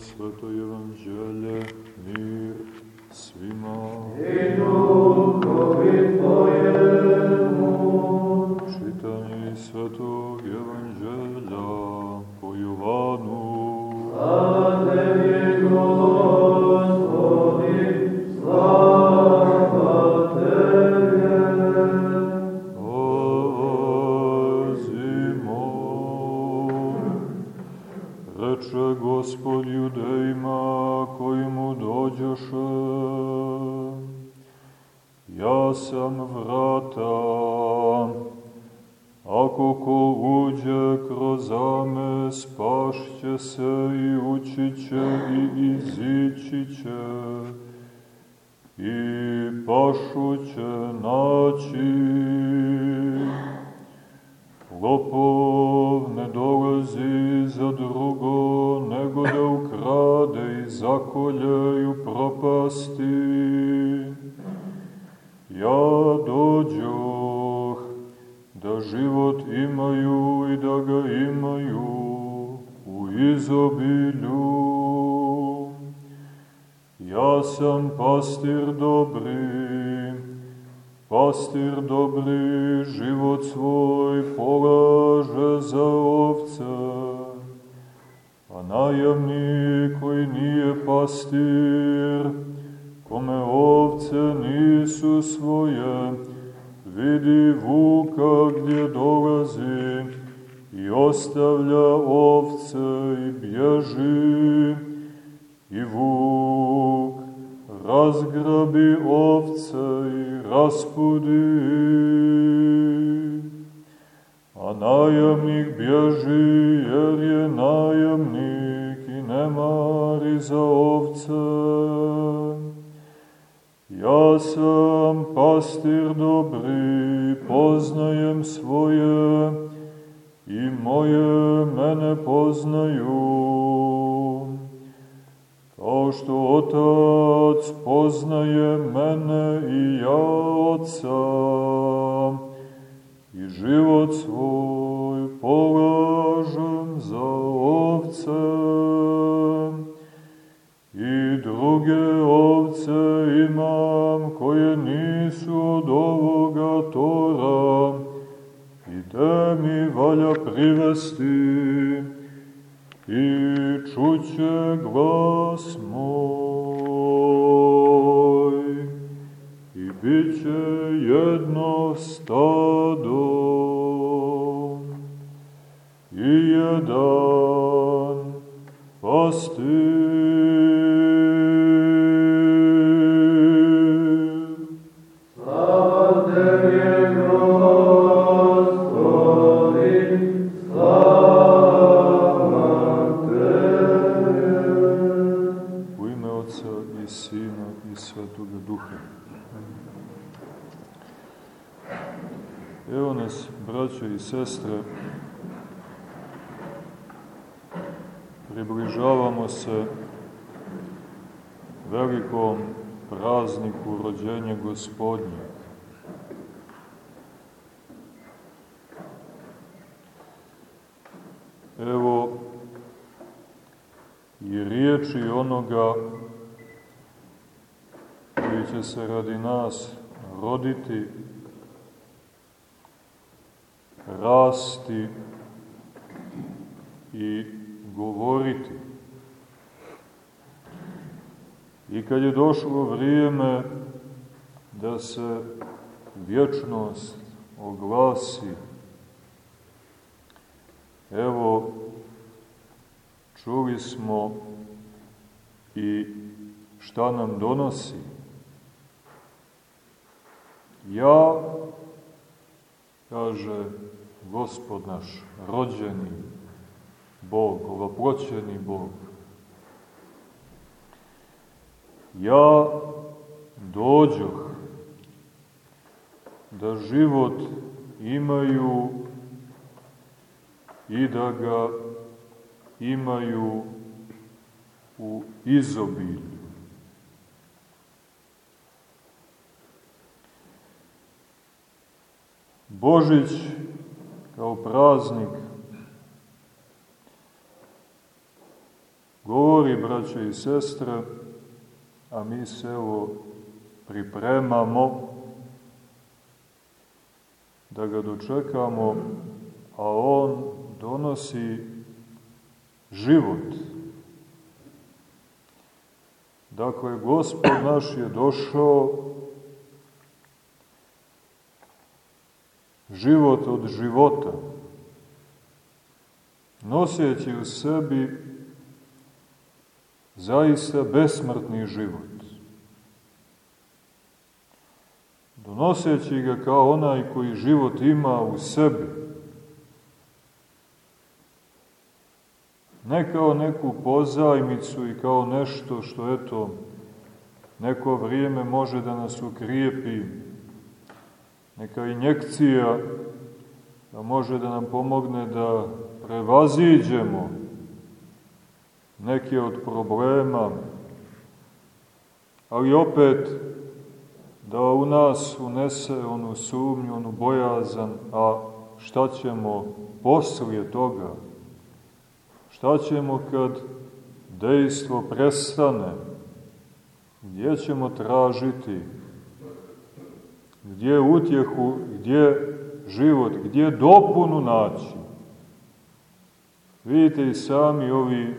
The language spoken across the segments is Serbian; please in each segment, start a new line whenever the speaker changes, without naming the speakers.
sveto evanđelje, mir svima.
I duhovi Tvojemu.
Čitanje svetog će naći. Lopov ne dolazi za drugo, nego da ukrade i zakolje i upropasti. Ja dođoh da život imaju i da ga imaju u izobilju. Ja sam pastir dobri, pastir dobri život svoj polaže za ovce, a najamnik koji nije pastir, kome ovce nisu svoje, vidi vuka gdje dolazi i ostavlja ovce i bježi, i vuk razgrabi ovce i raspudi. A najamnik bježi jer je najamnik i ne mari za ovce. Ja sam pastir dobri, poznajem svoje i moje mene poznaju. Kao što Otac poznaje mene i ja Otca, i život svoj polažem za ovce, i druge ovce Evo nas, braćo i sestre, približavamo se velikom prazniku rođenja gospodnje. Evo i riječi onoga koji će se radi nas roditi, rasti i govoriti. I kad je došlo vrijeme da se vječnost oglasi, evo, čuli smo i šta nam donosi. Ja, kaže Gospod naš, rođeni Bog, ovoploćeni Bog, ja dođoh da život imaju i da ga imaju u izobilju. Božić kao praznik govori, braće i sestre, a mi se evo pripremamo da ga dočekamo, a on donosi život. Dakle, Gospod naš je došao život od života, noseći u sebi zaista besmrtni život. Donoseći ga kao onaj koji život ima u sebi. Ne kao neku pozajmicu i kao nešto što, eto, neko vrijeme može da nas ukrijepi, neka injekcija da može da nam pomogne da prevaziđemo neke od problema, ali opet da u nas unese onu sumnju, onu bojazan, a šta ćemo poslije toga? Šta ćemo kad dejstvo prestane? Gdje ćemo tražiti? Gdje utjehu, gdje život, gdje dopunu naći? Vidite i sami ovi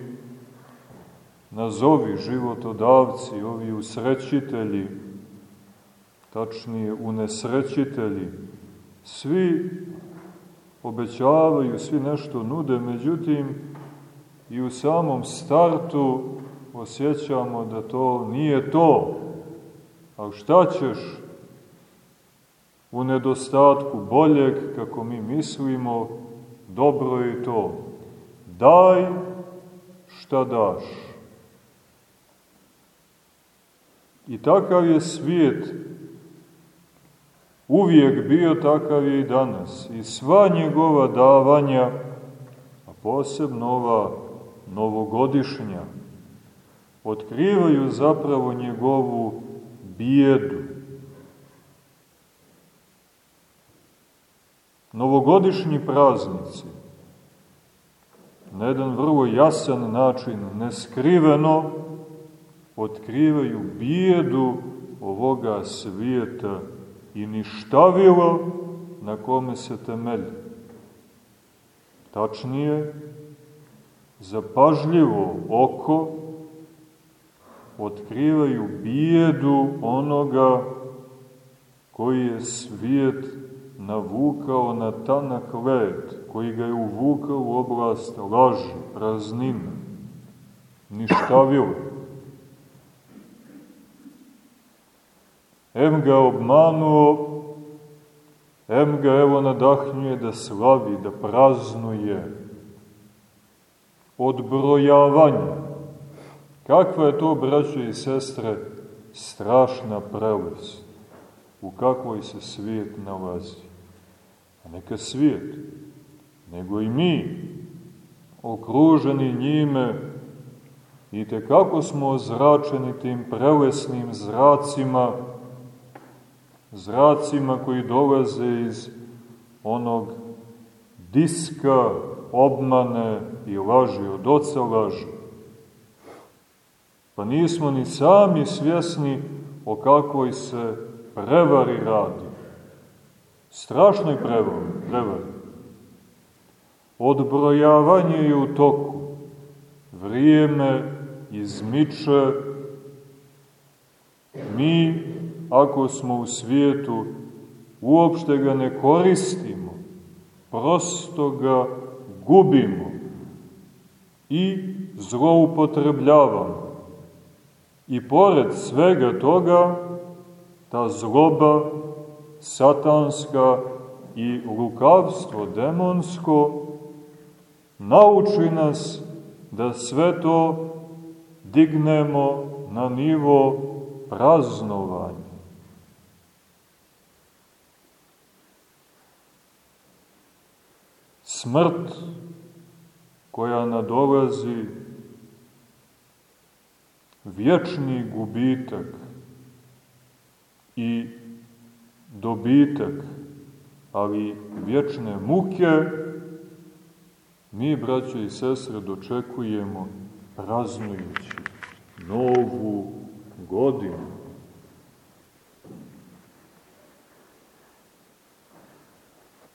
nazovi životodavci, ovi usrećitelji, tačnije unesrećitelji, svi obećavaju, svi nešto nude, međutim i u samom startu osjećamo da to nije to. A šta ćeš u nedostatku boljeg, kako mi mislimo, dobro je to. Daj šta daš. I takav je svijet uvijek bio takav je i danas. I sva njegova davanja, a posebno ova novogodišnja, otkrivaju zapravo njegovu bijedu. Novogodišnji praznici na jedan vrlo jasan način, neskriveno, otkrivaju bijedu ovoga svijeta i ništavilo na kome se temelji. Tačnije, zapažljivo oko otkrivaju bijedu onoga koji je svijet navukao na tanak led, koji ga je uvukao u oblast laži, praznine, ništavilo. Em ga obmanuo, em ga evo nadahnjuje da slavi, da praznuje. Odbrojavanje. Kakva je to, braćo i sestre, strašna prelest. U kakvoj se svijet nalazi. A neka svijet, nego i mi, okruženi njime, i te kako smo ozračeni tim prelesnim zracima, zracima koji dolaze iz onog diska obmane i laži, od oca laži. Pa nismo ni sami svjesni o kakvoj se prevari radi. Strašnoj prevari. Odbrojavanje je u toku. Vrijeme izmiče. Mi ako smo u svijetu, uopšte ga ne koristimo, prosto ga gubimo i zloupotrebljavamo. I pored svega toga, ta zloba satanska i lukavstvo demonsko nauči nas da sve to dignemo na nivo praznovanja. smrt koja nadolazi, vječni gubitak i dobitak, ali vječne muke, mi, braćo i sestre, dočekujemo praznujući novu godinu.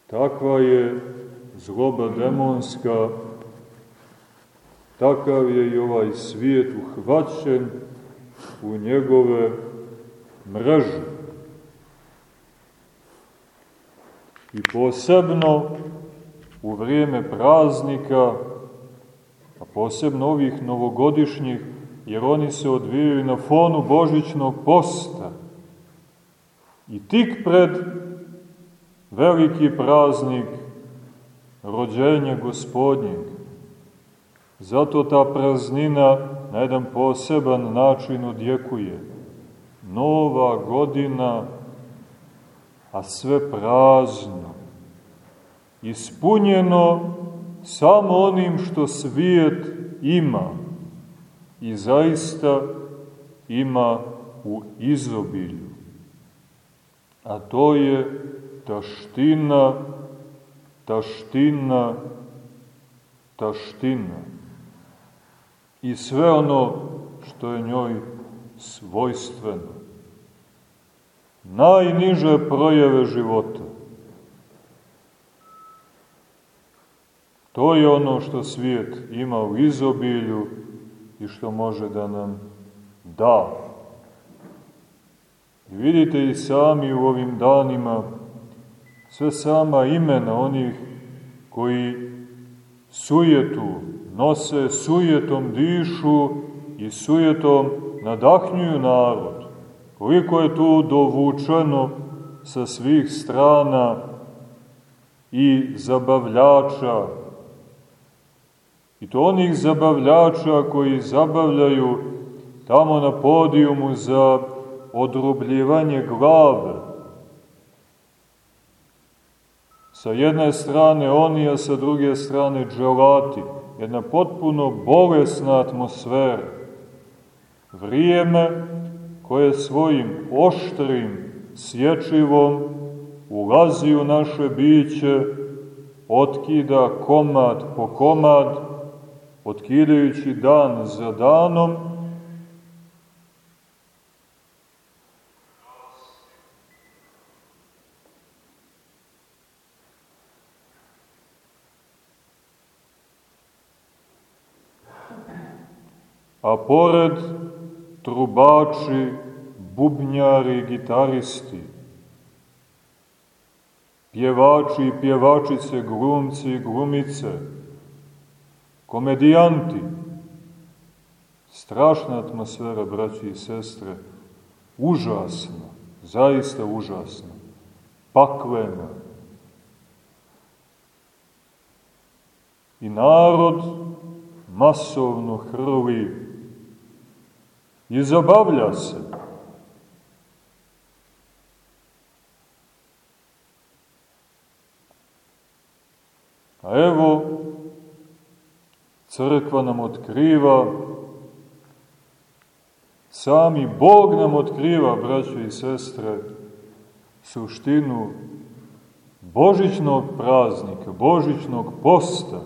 Takva je zloba demonska, takav je i ovaj svijet uhvaćen u njegove mreže. I posebno u vrijeme praznika, a posebno ovih novogodišnjih, jer oni se odvijaju na fonu Božićnog posta. I tik pred veliki praznik rođenja gospodnjeg. Zato ta praznina na jedan poseban način odjekuje. Nova godina, a sve prazno, ispunjeno samo onim što svijet ima i zaista ima u izobilju. A to je taština, taština, taština. I sve ono što je njoj svojstveno. Najniže projeve života. To je ono što svijet ima u izobilju i što može da nam da. I vidite i sami u ovim danima sve sama imena onih koji sujetu nose, sujetom dišu i sujetom nadahnjuju narod. Koliko je tu dovučeno sa svih strana i zabavljača, i to onih zabavljača koji zabavljaju tamo na podijumu za odrubljivanje glave, Sa jedne strane oni, a sa druge strane dželati. Jedna potpuno bolesna atmosfera. Vrijeme koje svojim oštrim sječivom ulazi u naše biće, otkida komad po komad, otkidajući dan za danom, a pored trubači, bubnjari, gitaristi, pjevači i pjevačice, glumci i glumice, komedijanti, strašna atmosfera, braći i sestre, užasna, zaista užasna, paklena. I narod masovno hrli i zabavlja se. A evo, crkva nam otkriva, sami Bog nam otkriva, braćo i sestre, suštinu Božićnog praznika, Božićnog posta,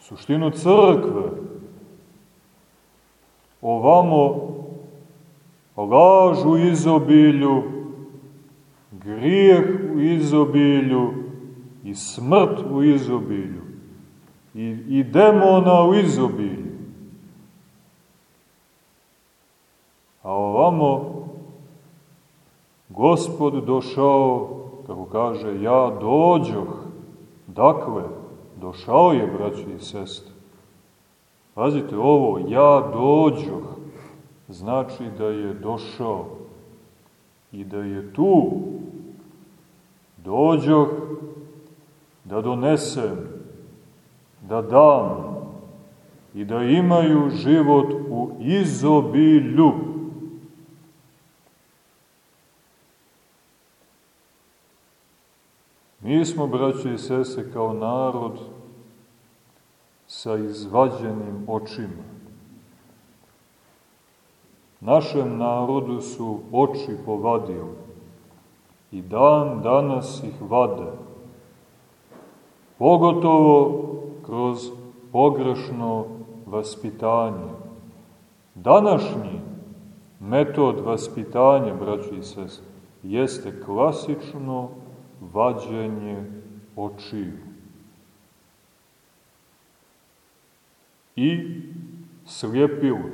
suštinu crkve, ovamo laž u izobilju, grijeh u izobilju i smrt u izobilju i, i demona u izobilju. A ovamo Gospod došao, kako kaže, ja dođoh. Dakle, došao je, braći i sestre. Pazite ovo, ja dođoh, znači da je došao i da je tu. Dođoh da donesem, da dam i da imaju život u izobilju. Mi smo, braći i sese, kao narod, sa izvađenim očima. Našem narodu su oči povadili i dan danas ih vade. Pogotovo kroz pogrešno vaspitanje. Današnji metod vaspitanja, braći i sest, jeste klasično vađenje očiju. I slijepilo.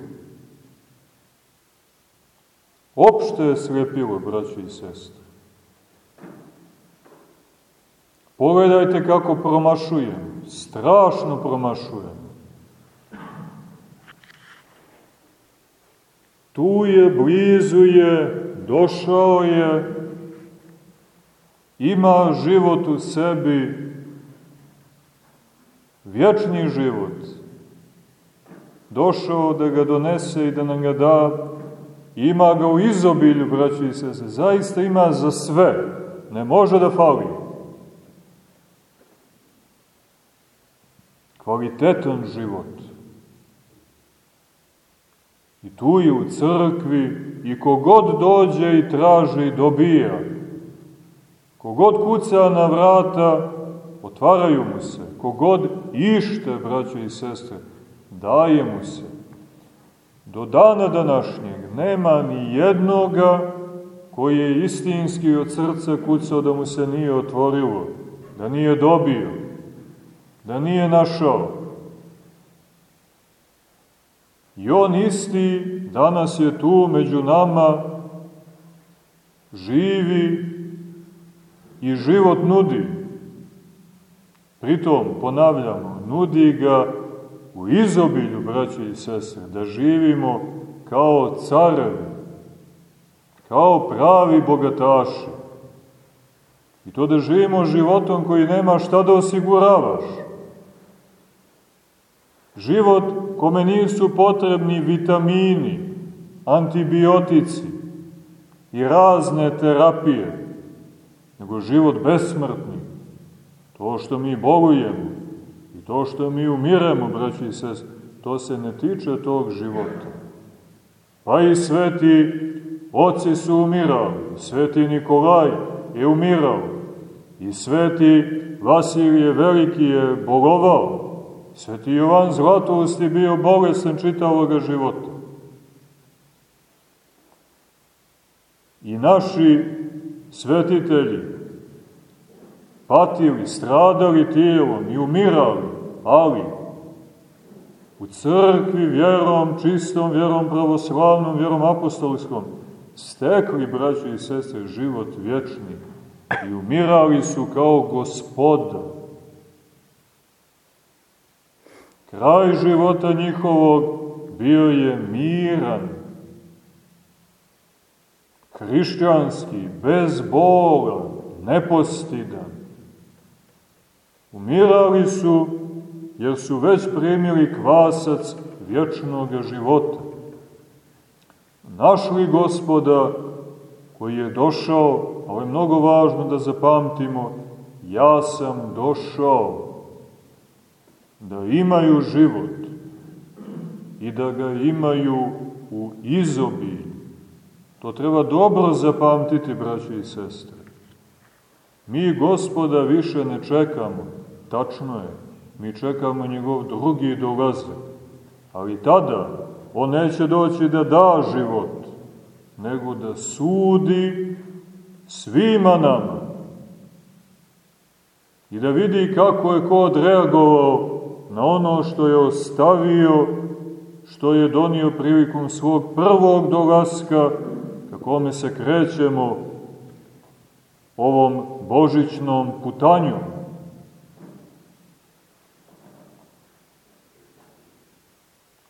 Opšte je slijepilo, braći i sestre. Pogledajte kako promašujem, strašno promašujem. Tu je, blizu je, došao je, ima život u sebi, vječni život. Došao da ga donese i da nam ga da, ima ga u izobilju, braći i sese, zaista ima za sve, ne može da fali. Kvalitetan život. I tu je u crkvi i kogod dođe i traži i dobija. Kogod kuca na vrata, otvaraju mu se. Kogod ište, braćo i sestre, daje mu se. Do dana današnjeg nema ni jednoga koji je istinski od srca kucao da mu se nije otvorilo, da nije dobio, da nije našao. I on isti danas je tu među nama, živi i život nudi. Pritom, ponavljamo, nudi ga izobilju, braće i sestre, da živimo kao carevi, kao pravi bogataši. I to da živimo životom koji nema šta da osiguravaš. Život kome nisu potrebni vitamini, antibiotici i razne terapije, nego život besmrtni. To što mi bolujemo i to što mi umiremo, braći sest, to se ne tiče tog života. Pa i sveti oci su umirali, sveti Nikolaj je umirao i sveti Vasilije Veliki je bolovao, Sveti Jovan Zlatoust je bio bolestan čitavoga života. I naši svetitelji patili, stradali tijelom i umirali, ali u crkvi vjerom, čistom vjerom pravoslavnom, vjerom apostolskom, stekli, braći i sestre, život vječni i umirali su kao gospoda Kraj života njihovog bio je miran, hrišćanski, bez bola, nepostidan. Umirali su jer su već primili kvasac vječnog života. Našli gospoda koji je došao, ovo je mnogo važno da zapamtimo, ja sam došao da imaju život i da ga imaju u izobilju. To treba dobro zapamtiti, braći i sestre. Mi gospoda više ne čekamo, tačno je, mi čekamo njegov drugi dolazak, ali tada on neće doći da da život, nego da sudi svima nama i da vidi kako je ko odreagovao na ono što je ostavio, što je donio prilikom svog prvog dolaska, kako me se krećemo ovom božićnom putanju.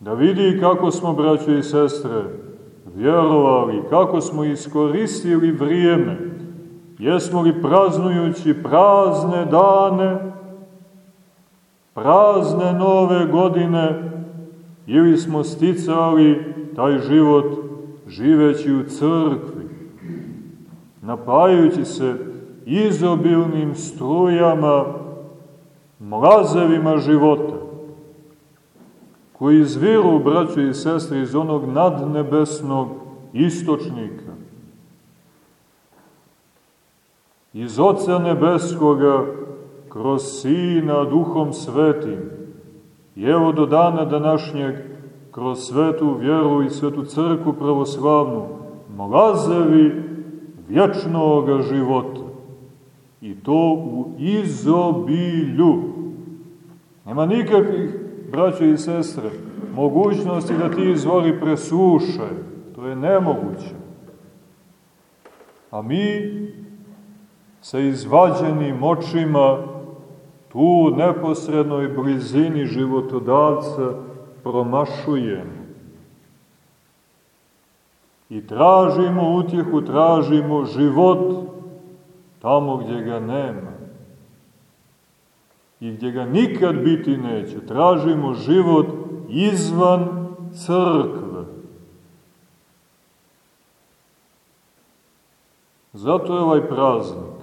Da vidi kako smo, braće i sestre, vjerovali, kako smo iskoristili vrijeme, jesmo li praznujući prazne dane, prazne nove godine ili smo sticali taj život živeći u crkvi, napajući se izobilnim strujama, mlazevima života, koji izviru, braćo i sestre, iz onog nadnebesnog istočnika, iz Oca Nebeskoga, kroz Sina Duhom Svetim, I evo do dana današnjeg, kroz svetu vjeru i svetu crku pravoslavnu, mlazevi vječnog života. I to u izobilju. Nema nikakvih, braće i sestre, mogućnosti da ti izvori presuše. To je nemoguće. A mi sa izvađenim očima tu neposrednoj blizini životodavca promašujemo. I tražimo utjehu, tražimo život tamo gdje ga nema. I gdje ga nikad biti neće. Tražimo život izvan crkve. Zato je ovaj praznik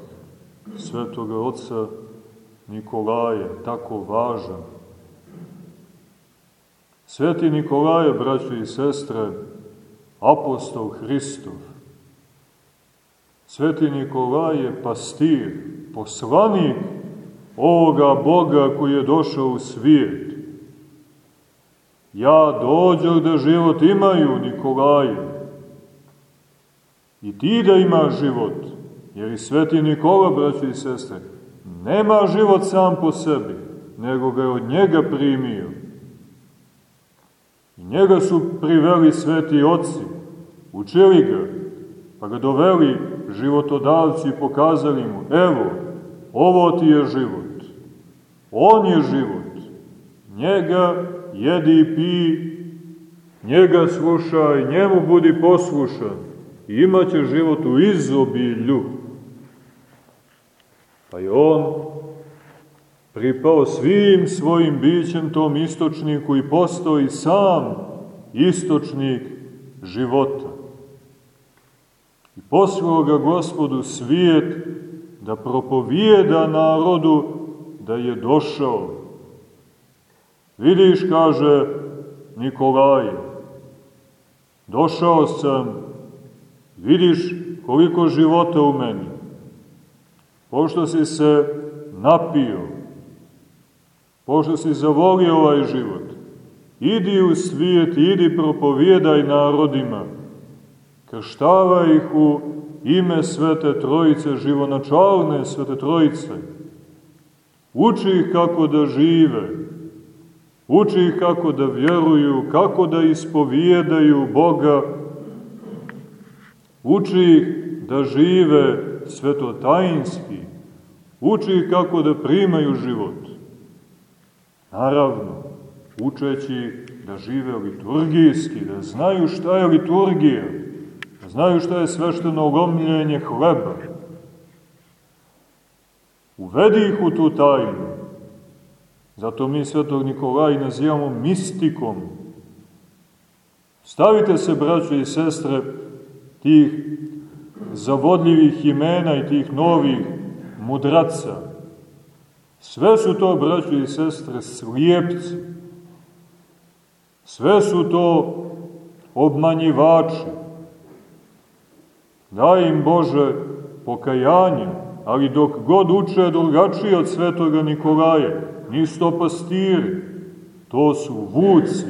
Svetoga Otca Nikolaja tako važan. Sveti Nikolaje, braći i sestre, apostol Hristov. Sveti Nikolaj je pastir, poslanik ovoga Boga koji je došao u svijet. Ja dođu da život imaju, Nikolaje. I ti da ima život, jer i sveti Nikola, braći i sestre, nema život sam po sebi, nego ga je od njega primio. I njega su priveli sveti oci, učili ga, pa ga doveli životodavci i pokazali mu, evo, ovo ti je život, on je život, njega jedi i pi, njega slušaj, njemu budi poslušan, i imaće život u izobilju. Pa je on pripao svim svojim bićem tom istočniku i postao i sam istočnik života. I poslao ga gospodu svijet da propovijeda narodu da je došao. Vidiš, kaže Nikolaj, došao sam, vidiš koliko života u meni. Pošto si se napio, pošto si zavolio ovaj život, idi u svijet, idi propovijedaj narodima, krštava ih u ime Svete Trojice, živonačalne Svete Trojice. Uči ih kako da žive, uči ih kako da vjeruju, kako da ispovijedaju Boga, uči ih da žive svetotajinski, uči ih kako da primaju život. Naravno, učeći da žive liturgijski, da znaju šta je liturgija, znaju šta je svešteno lomljenje hleba. Uvedi ih u tu tajnu. Zato mi svetog Nikolaj nazivamo mistikom. Stavite se, braće i sestre, tih zavodljivih imena i tih novih mudraca. Sve su to, braće i sestre, slijepci. Sve su to obmanjivači Daj im Bože pokajanje, ali dok god uče drugačije od svetoga Nikolaja, nisu to pastiri, to su vuci.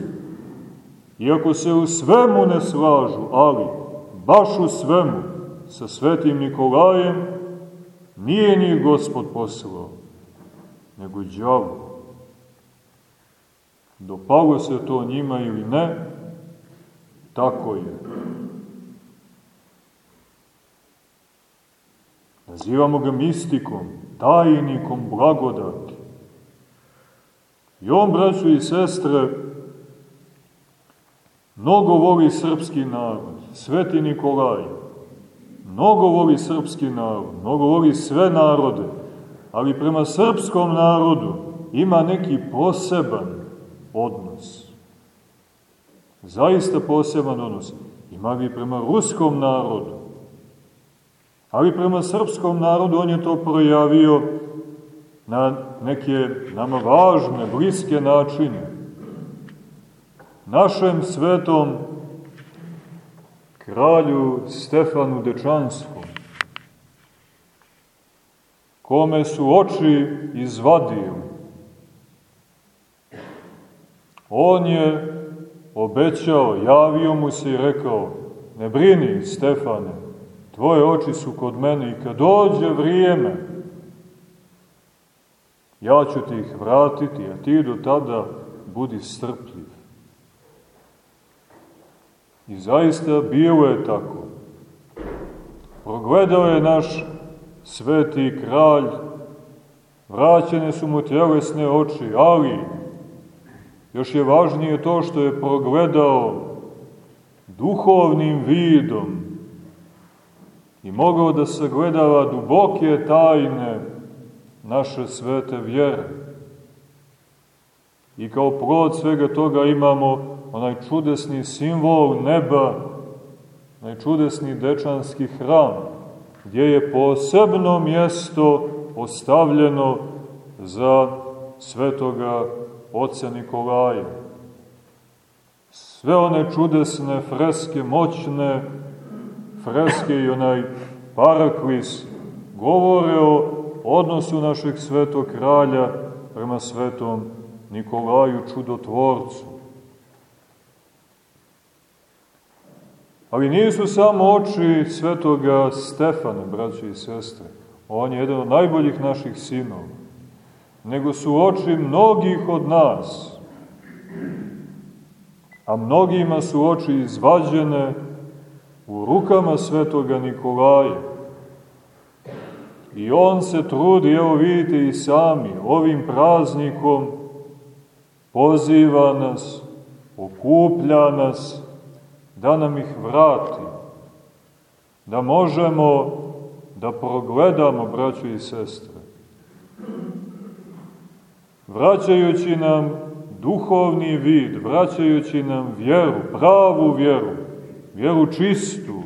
Iako se u svemu ne slažu, ali baš u svemu sa svetim Nikolajem, nije njih gospod poslao, nego džavu. Dopalo se to njima ili ne, tako je. Nazivamo ga mistikom, tajnikom blagodati. I on, braću i sestre, mnogo voli srpski narod, Sveti Nikolaj, mnogo voli srpski narod, mnogo voli sve narode, ali prema srpskom narodu ima neki poseban odnos. Zaista poseban odnos. Ima li prema ruskom narodu, Ali prema srpskom narodu on je to projavio na neke nama važne, bliske načine. Našem svetom kralju Stefanu Dečanskom, kome su oči izvadio, On je obećao, javio mu se i rekao, ne brini, Stefane, tvoje oči su kod mene i kad dođe vrijeme, ja ću ti ih vratiti, a ti do tada budi strpljiv. I zaista bilo je tako. Progledao je naš sveti kralj, vraćene su mu tjelesne oči, ali još je važnije to što je progledao duhovnim vidom i mogao da se gledava duboke tajne naše svete vjere. I kao plod svega toga imamo onaj čudesni simbol neba, onaj čudesni dečanski hram, gdje je posebno mjesto ostavljeno za svetoga oca Nikolaja. Sve one čudesne freske, moćne freske i onaj paraklis govore o odnosu našeg svetog kralja prema svetom Nikolaju čudotvorcu. Ali nisu samo oči svetoga Stefana, braći i sestre. On je jedan od najboljih naših sinova. Nego su oči mnogih od nas. A mnogima su oči izvađene u rukama svetoga Nikolaja. I on se trudi, evo vidite i sami, ovim praznikom poziva nas, okuplja nas, da nam ih vrati, da možemo da progledamo, braćo i sestre, vraćajući nam duhovni vid, vraćajući nam vjeru, pravu vjeru, vjeru čistu,